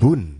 Bun